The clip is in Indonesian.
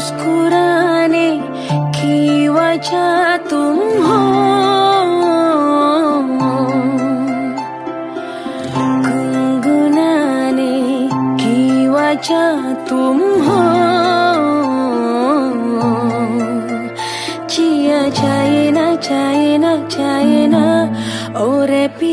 muskurane ki wajah tumho gungunane ki wajah tumho chia chaina chaina chaina ore pi